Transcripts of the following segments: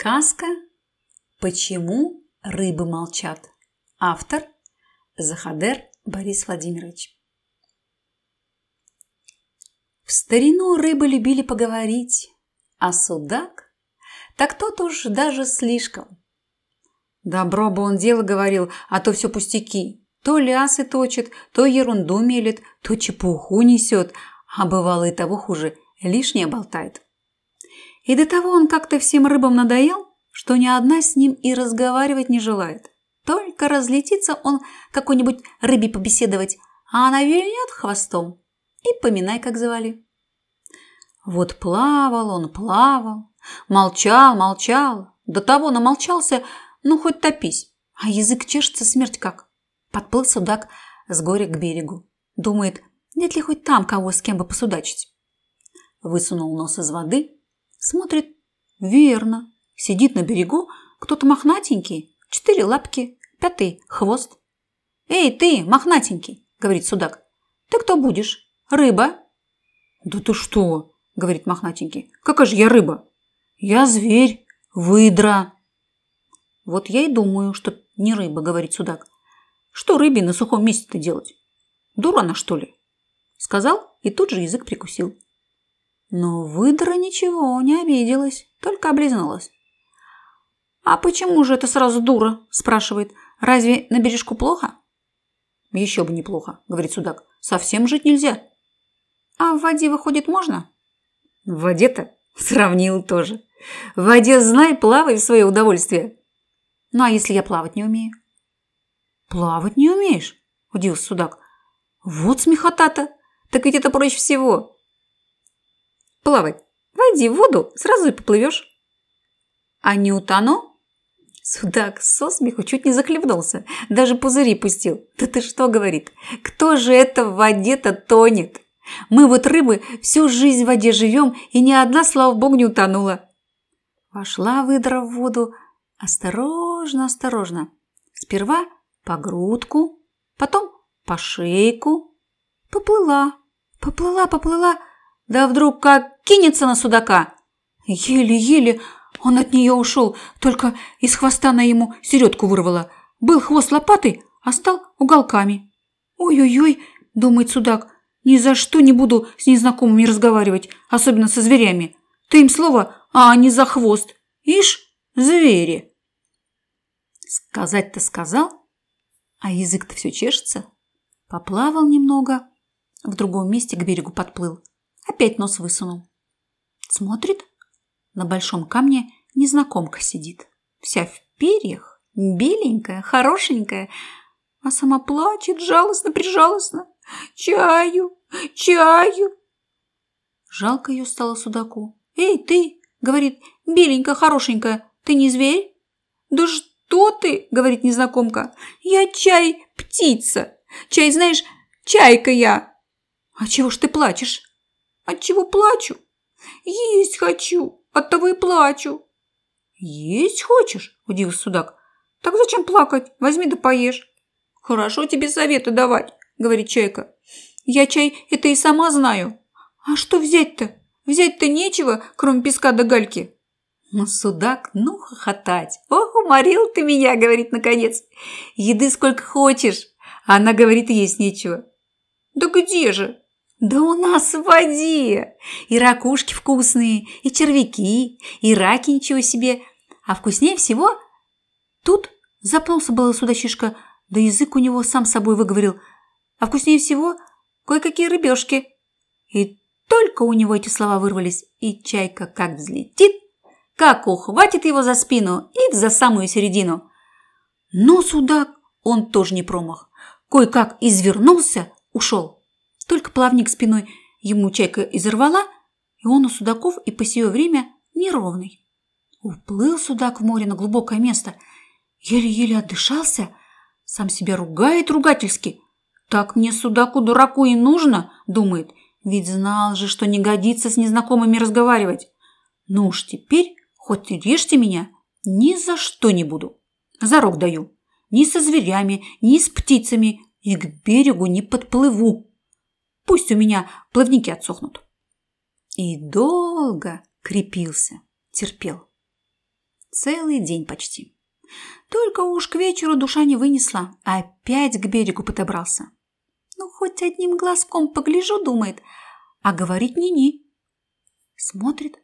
Сказка «Почему рыбы молчат?» Автор Захадер Борис Владимирович В старину рыбы любили поговорить, а судак так тот уж даже слишком. Добро бы он дело говорил, а то все пустяки. То лясы точит, то ерунду мелет, то чепуху несет, а бывало и того хуже, лишнее болтает. И до того он как-то всем рыбам надоел, что ни одна с ним и разговаривать не желает. Только разлетится он какой-нибудь рыбе побеседовать, а она вильнет хвостом. И поминай, как звали. Вот плавал он, плавал, молчал, молчал, до того намолчался, ну хоть топись, а язык чешется смерть как. Подплыл судак с горя к берегу. Думает, нет ли хоть там кого с кем бы посудачить. Высунул нос из воды, Смотрит, верно, сидит на берегу кто-то мохнатенький, четыре лапки, пятый хвост. «Эй, ты, мохнатенький!» – говорит судак. «Ты кто будешь? Рыба?» «Да ты что?» – говорит мохнатенький. «Какая же я рыба?» «Я зверь, выдра». «Вот я и думаю, что не рыба», – говорит судак. «Что рыбе на сухом месте-то делать? Дура она, что ли?» Сказал и тут же язык прикусил. Но выдра ничего, не обиделась, только облизнулась. «А почему же это сразу дура?» – спрашивает. «Разве на бережку плохо?» «Еще бы неплохо», – говорит судак. «Совсем жить нельзя». «А в воде, выходит, можно?» «В воде-то?» – сравнил тоже. «В воде, знай, плавай в свое удовольствие». «Ну, а если я плавать не умею?» «Плавать не умеешь?» – удивился судак. «Вот смехота-то! Так ведь это проще всего. Плавать. Войди в воду, сразу и поплывешь. А не утону? Судак со смеху чуть не захлебнулся, даже пузыри пустил. Да ты что, говорит, кто же это в воде-то тонет? Мы вот рыбы всю жизнь в воде живем, и ни одна, слава богу, не утонула. Вошла выдра в воду осторожно, осторожно. Сперва по грудку, потом по шейку. Поплыла, поплыла, поплыла, да вдруг как кинется на судака. Еле-еле он от нее ушел, только из хвоста на ему середку вырвала. Был хвост лопатой, а стал уголками. «Ой-ой-ой», – думает судак, – «ни за что не буду с незнакомыми разговаривать, особенно со зверями. Ты им слово, а они за хвост. Ишь, звери!» Сказать-то сказал, а язык-то все чешется. Поплавал немного, в другом месте к берегу подплыл. Опять нос высунул. Смотрит. На большом камне незнакомка сидит. Вся в перьях, беленькая, хорошенькая, а сама плачет жалостно-прижалостно. Чаю, чаю. Жалко ее стало судаку. «Эй, ты!» — говорит, беленькая, хорошенькая. «Ты не зверь?» «Да что ты!» — говорит незнакомка. «Я чай, птица. Чай, знаешь, чайка я». «А чего ж ты плачешь?» Отчего плачу? Есть хочу, оттого и плачу. Есть хочешь? Удивился судак. Так зачем плакать? Возьми да поешь. Хорошо тебе советы давать, говорит чайка. Я чай это и сама знаю. А что взять-то? Взять-то нечего, кроме песка да гальки. Ну, судак, ну хохотать. Ох, уморил ты меня, говорит наконец. Еды сколько хочешь. А она говорит, есть нечего. Да где же? Да у нас в воде! И ракушки вкусные, и червяки, и раки ничего себе. А вкуснее всего... Тут запнулся было судачишка, да язык у него сам собой выговорил. А вкуснее всего кое-какие рыбешки. И только у него эти слова вырвались, и чайка как взлетит, как ухватит его за спину и за самую середину. Но судак, он тоже не промах. Кое-как извернулся, ушел. Только плавник спиной ему чайка изорвала, и он у судаков и по сие время неровный. Уплыл судак в море на глубокое место, еле-еле отдышался, сам себя ругает ругательски. Так мне судаку-дураку и нужно, думает, ведь знал же, что не годится с незнакомыми разговаривать. Ну уж теперь, хоть и режьте меня, ни за что не буду. Зарок даю. Ни со зверями, ни с птицами и к берегу не подплыву. Пусть у меня плавники отсохнут. И долго крепился, терпел. Целый день почти. Только уж к вечеру душа не вынесла, опять к берегу подобрался. Ну, хоть одним глазком погляжу, думает, а говорит ни-ни. Смотрит,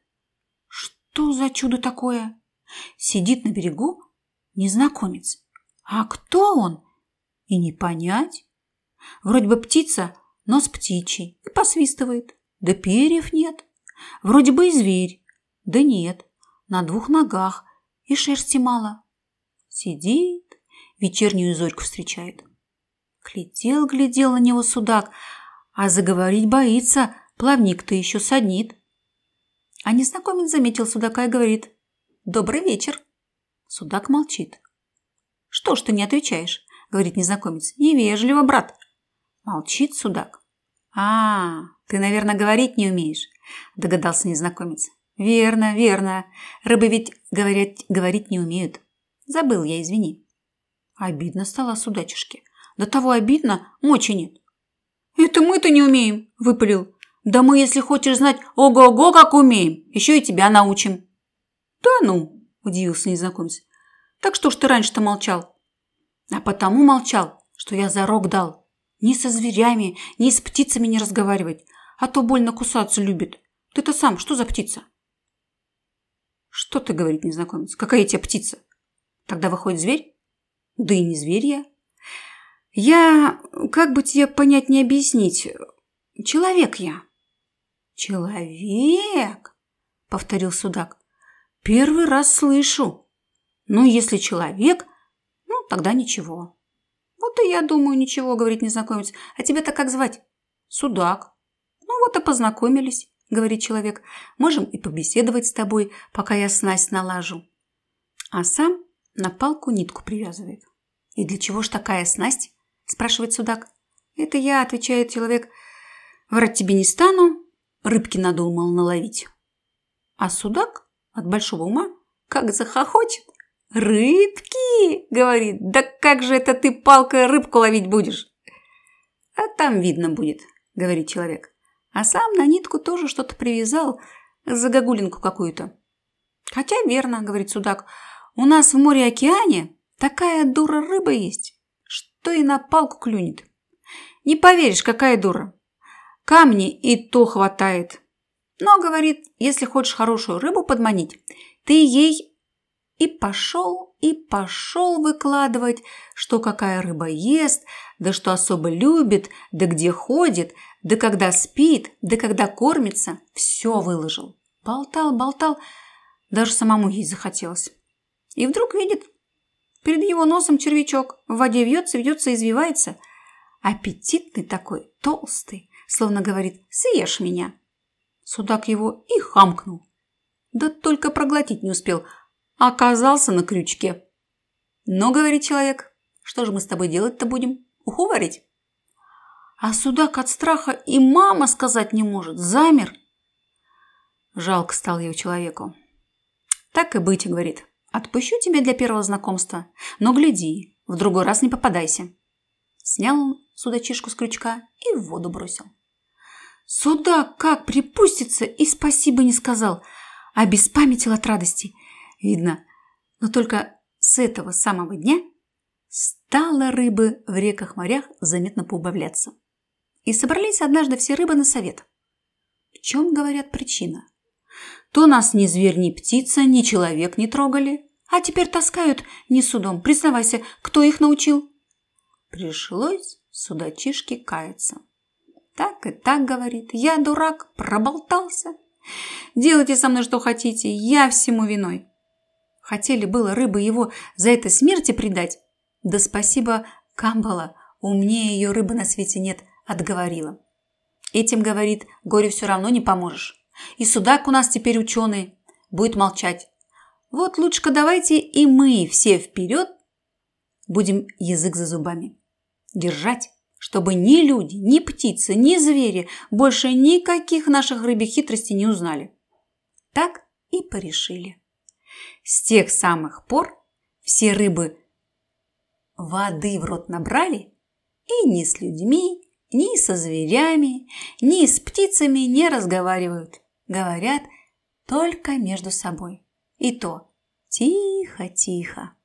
что за чудо такое? Сидит на берегу незнакомец. А кто он? И не понять. Вроде бы птица, но с птичий, и посвистывает. Да перьев нет. Вроде бы и зверь, да нет. На двух ногах и шерсти мало. Сидит, вечернюю зорьку встречает. Глядел, глядел на него судак, а заговорить боится, плавник-то еще саднит. А незнакомец заметил судака и говорит «Добрый вечер». Судак молчит. «Что ж ты не отвечаешь?» – говорит незнакомец. «Невежливо, брат». Молчит судак. «А, ты, наверное, говорить не умеешь», – догадался незнакомец. «Верно, верно. Рыбы ведь говорят, говорить не умеют. Забыл я, извини. Обидно стало судачишке. До того обидно, мочи нет. Это мы-то не умеем, выпалил. Да мы, если хочешь знать, ого-го, как умеем. Еще и тебя научим. Да ну, удивился незнакомец. Так что ж ты раньше-то молчал? А потому молчал, что я зарок дал. Ни со зверями, ни с птицами не разговаривать, а то больно кусаться любит. Ты-то сам что за птица? Что ты, говорит незнакомец, какая тебе птица? Тогда выходит зверь? Да и не зверь я. Я, как бы тебе понять не объяснить, человек я. Человек? Повторил судак. Первый раз слышу. Ну, если человек, ну, тогда ничего. Вот и я думаю, ничего, говорит незнакомец. А тебя-то как звать? Судак. Ну, вот и познакомились, говорит человек. Можем и побеседовать с тобой, пока я снасть налажу. А сам на палку нитку привязывает. «И для чего ж такая снасть?» – спрашивает судак. «Это я», – отвечает человек. «Врать тебе не стану, рыбки надумал наловить». А судак от большого ума как захохочет. «Рыбки!» – говорит. «Да как же это ты палкой рыбку ловить будешь?» «А там видно будет», – говорит человек. А сам на нитку тоже что-то привязал, загогулинку какую-то. «Хотя верно», – говорит судак, – у нас в море-океане такая дура рыба есть, что и на палку клюнет. Не поверишь, какая дура. Камни и то хватает. Но, говорит, если хочешь хорошую рыбу подманить, ты ей и пошел, и пошел выкладывать, что какая рыба ест, да что особо любит, да где ходит, да когда спит, да когда кормится. Все выложил. Болтал, болтал, даже самому ей захотелось. И вдруг видит, перед его носом червячок в воде вьется, вьется, извивается. Аппетитный такой, толстый, словно говорит «съешь меня». Судак его и хамкнул. Да только проглотить не успел, оказался на крючке. «Но, — говорит человек, — что же мы с тобой делать-то будем? Уху варить?» А судак от страха и мама сказать не может, замер. Жалко стал его человеку. «Так и быть, — говорит, Отпущу тебя для первого знакомства, но гляди, в другой раз не попадайся. Снял судачишку с крючка и в воду бросил. Судак как припустится и спасибо не сказал, а беспамятил от радости. Видно, но только с этого самого дня стало рыбы в реках-морях заметно поубавляться. И собрались однажды все рыбы на совет. В чем, говорят, причина? То нас ни зверь, ни птица, ни человек не трогали, а теперь таскают не судом. Признавайся, кто их научил? Пришлось судачишке каяться. Так и так, говорит, я дурак, проболтался. Делайте со мной что хотите, я всему виной. Хотели было рыбы его за это смерти предать. Да спасибо Камбала, умнее ее рыбы на свете нет, отговорила. Этим, говорит, горе все равно не поможешь. И судак у нас теперь ученый, будет молчать. Вот лучше-ка давайте и мы все вперед будем язык за зубами держать, чтобы ни люди, ни птицы, ни звери больше никаких наших рыбьих хитростей не узнали. Так и порешили. С тех самых пор все рыбы воды в рот набрали и ни с людьми, ни со зверями, ни с птицами не разговаривают. Говорят только между собой. И то Тихо, тихо.